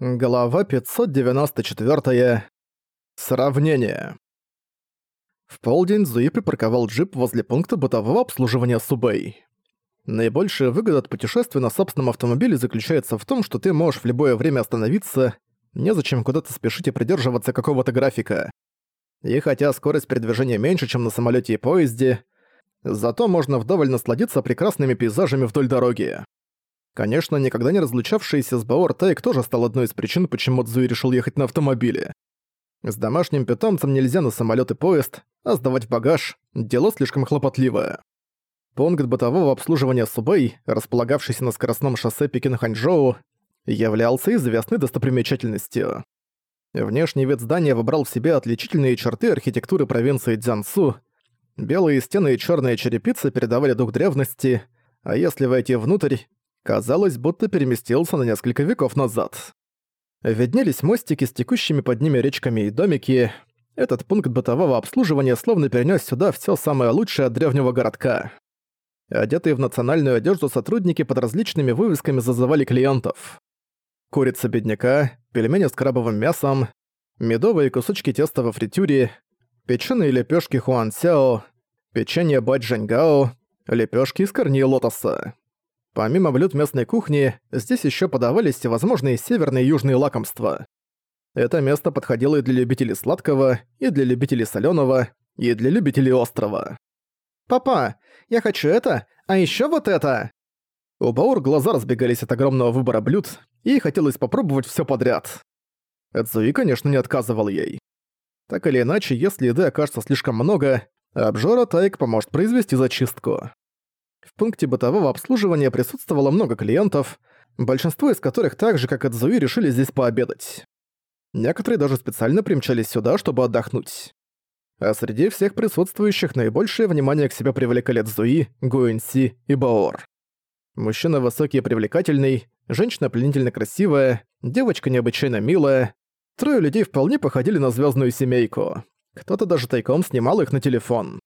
Глава 594. Сравнение. В полдень Зуи припарковал джип возле пункта бытового обслуживания Субэй. Наибольшая выгода от путешествия на собственном автомобиле заключается в том, что ты можешь в любое время остановиться, незачем куда-то спешить и придерживаться какого-то графика. И хотя скорость передвижения меньше, чем на самолете и поезде, зато можно вдоволь насладиться прекрасными пейзажами вдоль дороги. Конечно, никогда не разлучавшийся с Баор Тайк тоже стал одной из причин, почему Цзуи решил ехать на автомобиле. С домашним питомцем нельзя на самолет и поезд, а сдавать багаж – дело слишком хлопотливое. Пункт бытового обслуживания Субэй, располагавшийся на скоростном шоссе Пекин-Ханчжоу, являлся известной достопримечательностью. Внешний вид здания выбрал в себе отличительные черты архитектуры провинции Дзянсу. Белые стены и черная черепица передавали дух древности, а если войти внутрь, Казалось, будто переместился на несколько веков назад. Виднелись мостики с текущими под ними речками и домики. Этот пункт бытового обслуживания словно перенес сюда все самое лучшее от древнего городка. Одетые в национальную одежду сотрудники под различными вывесками зазывали клиентов. Курица бедняка, пельмени с крабовым мясом, медовые кусочки теста во фритюре, печеные лепешки хуансяо, печенье баджаньгао, лепешки из корней лотоса. Помимо блюд местной кухни, здесь еще подавались всевозможные северные и южные лакомства. Это место подходило и для любителей сладкого, и для любителей солёного, и для любителей острова. «Папа, я хочу это, а еще вот это!» У Баур глаза разбегались от огромного выбора блюд, и хотелось попробовать все подряд. Эцуи, конечно, не отказывал ей. Так или иначе, если еды окажется слишком много, обжора Тайк поможет произвести зачистку. Пункте бытового обслуживания присутствовало много клиентов, большинство из которых так же, как и Цзуи, решили здесь пообедать. Некоторые даже специально примчались сюда, чтобы отдохнуть. А среди всех присутствующих наибольшее внимание к себе привлекали Цзуи, Гуэнси и Баор. Мужчина высокий и привлекательный, женщина пленительно красивая, девочка необычайно милая. Трое людей вполне походили на звездную семейку. Кто-то даже тайком снимал их на телефон.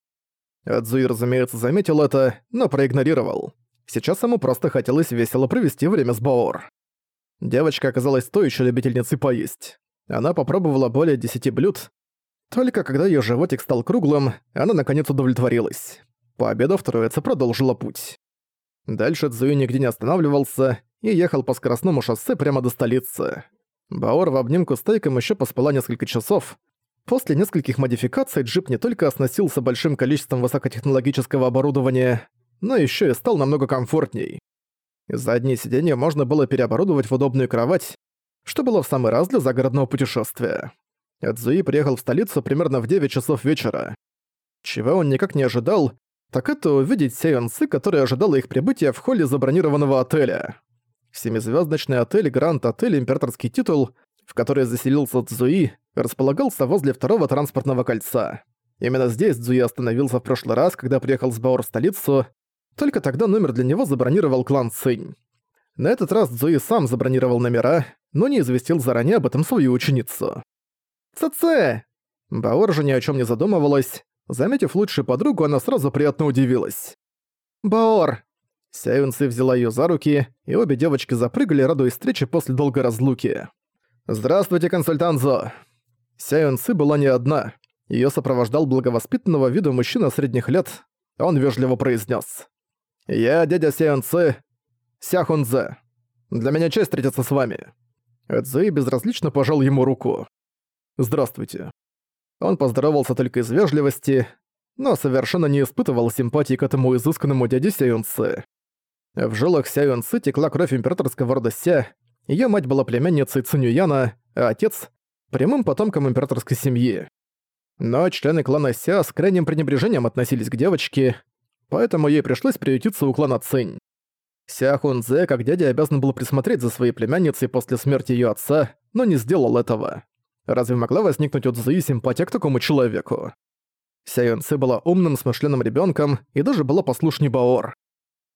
Адзуи, разумеется, заметил это, но проигнорировал. Сейчас ему просто хотелось весело провести время с Баор. Девочка оказалась той еще любительницей поесть. Она попробовала более десяти блюд. Только когда ее животик стал круглым, она наконец удовлетворилась. Пообедав, троица продолжила путь. Дальше Цзуи нигде не останавливался и ехал по скоростному шоссе прямо до столицы. Баор в обнимку с Тайком еще поспала несколько часов, После нескольких модификаций джип не только оснастился большим количеством высокотехнологического оборудования, но еще и стал намного комфортней. Заднее сиденье можно было переоборудовать в удобную кровать, что было в самый раз для загородного путешествия. Эдзуи приехал в столицу примерно в 9 часов вечера. Чего он никак не ожидал, так это увидеть Сеонсы, которая ожидала их прибытия в холле забронированного отеля. Семизвездочный отель Гранд Отель Императорский титул, в который заселился Цзуи, располагался возле второго транспортного кольца. Именно здесь Цзуи остановился в прошлый раз, когда приехал с Баор в столицу, только тогда номер для него забронировал клан Цинь. На этот раз Цзуи сам забронировал номера, но не известил заранее об этом свою ученицу. «Ц-ц!» Баор же ни о чем не задумывалась. Заметив лучшую подругу, она сразу приятно удивилась. «Баор!» Сяюнцы взяла ее за руки, и обе девочки запрыгали, радуясь встрече после долгой разлуки. «Здравствуйте, консультант Зо!» Сяюн Цы была не одна. Её сопровождал благовоспитанного вида мужчина средних лет. Он вежливо произнес: «Я дядя Сяюн Цы, Сяхун Зе. Для меня честь встретиться с вами». Цзэй безразлично пожал ему руку. «Здравствуйте». Он поздоровался только из вежливости, но совершенно не испытывал симпатии к этому изысканному дяде Сяюн Цы. В жилах Сяюн Цы текла кровь императорского рода Ся, её мать была племянницей Цинюяна, а отец прямым потомком императорской семьи. Но члены клана Ся с крайним пренебрежением относились к девочке, поэтому ей пришлось приютиться у клана Цинь. Ся Хунзе, как дядя, обязан был присмотреть за своей племянницей после смерти ее отца, но не сделал этого. Разве могла возникнуть у Цзуи симпатия к такому человеку? Ся Юнцы была умным, смышленым ребенком и даже была послушней Баор.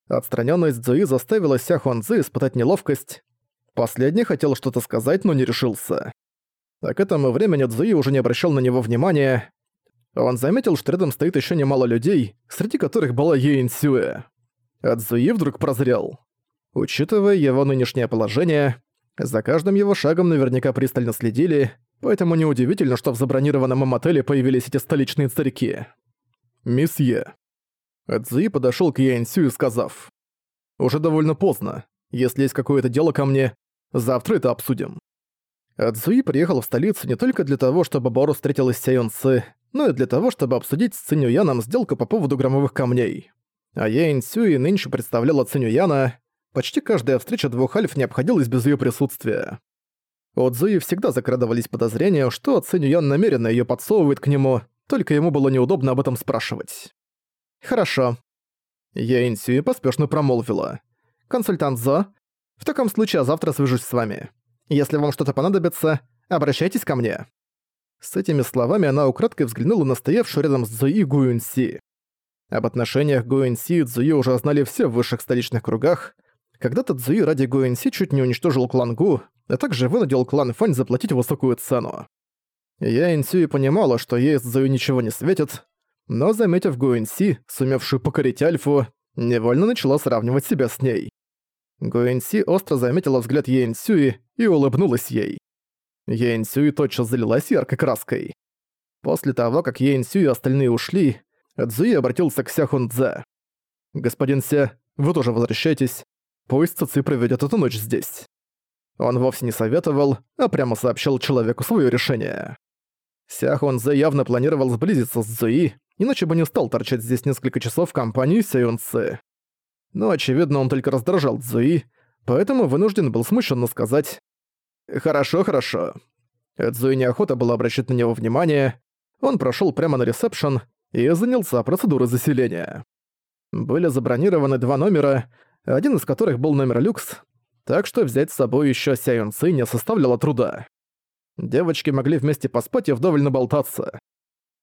Отстраненность Цзуи заставила Ся Хуанзы испытать неловкость. Последний хотел что-то сказать, но не решился. А к этому времени Цзуи уже не обращал на него внимания. Он заметил, что рядом стоит еще немало людей, среди которых была Юин Сюэ. А Цзуи вдруг прозрел. Учитывая его нынешнее положение, За каждым его шагом наверняка пристально следили, поэтому неудивительно, что в забронированном им отеле появились эти столичные старики. «Месье». Цзуи подошёл к Яньсю и сказав. «Уже довольно поздно. Если есть какое-то дело ко мне, завтра это обсудим». Цзуи приехал в столицу не только для того, чтобы Бору встретилась с Сяйон Цы, но и для того, чтобы обсудить с Циню Яном сделку по поводу громовых камней. А Ян Сюи нынче представляла Циню Яна. Почти каждая встреча двух альф не обходилась без её присутствия. У Цзуи всегда закрадывались подозрения, что Циню Ян намеренно её подсовывает к нему, только ему было неудобно об этом спрашивать. «Хорошо». Ян Сюи поспешно промолвила. «Консультант Зо, в таком случае я завтра свяжусь с вами. Если вам что-то понадобится, обращайтесь ко мне». С этими словами она украдкой взглянула на стоявшую рядом с Цзуи Гуюнси. Об отношениях Гуэнси и Цзуи уже знали все в высших столичных кругах. Когда-то Цзуи ради Гуэнси чуть не уничтожил клан Гу, а также вынудил клан Фань заплатить высокую цену. Я Инсюи понимала, что ей с Цзуи ничего не светит, но, заметив Гуэнси, сумевшую покорить Альфу, невольно начала сравнивать себя с ней. Гуэнси остро заметила взгляд Йенсюи и улыбнулась ей. Йенсюи тотчас залилась яркой краской. После того, как Йенсюи и остальные ушли, Цзуи обратился к Ся Хунцзе. «Господин Ся, вы тоже возвращайтесь. Пусть Цици проведет эту ночь здесь». Он вовсе не советовал, а прямо сообщил человеку свое решение. Ся Хунцзе явно планировал сблизиться с Цзуи, иначе бы не стал торчать здесь несколько часов в компании Ся Юнцы. Но, очевидно, он только раздражал Цзуи, поэтому вынужден был смущенно сказать «Хорошо, хорошо». Цзуи неохота было обращать на него внимание, он прошел прямо на ресепшн и занялся процедурой заселения. Были забронированы два номера, один из которых был номер люкс, так что взять с собой еще Сяюн Ци не составляло труда. Девочки могли вместе поспать и вдоволь наболтаться.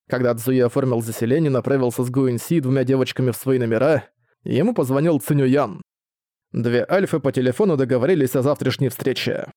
Когда Цзуи оформил заселение и направился с Гуинси двумя девочками в свои номера, ему позвонил Циню Ян. Две альфы по телефону договорились о завтрашней встрече.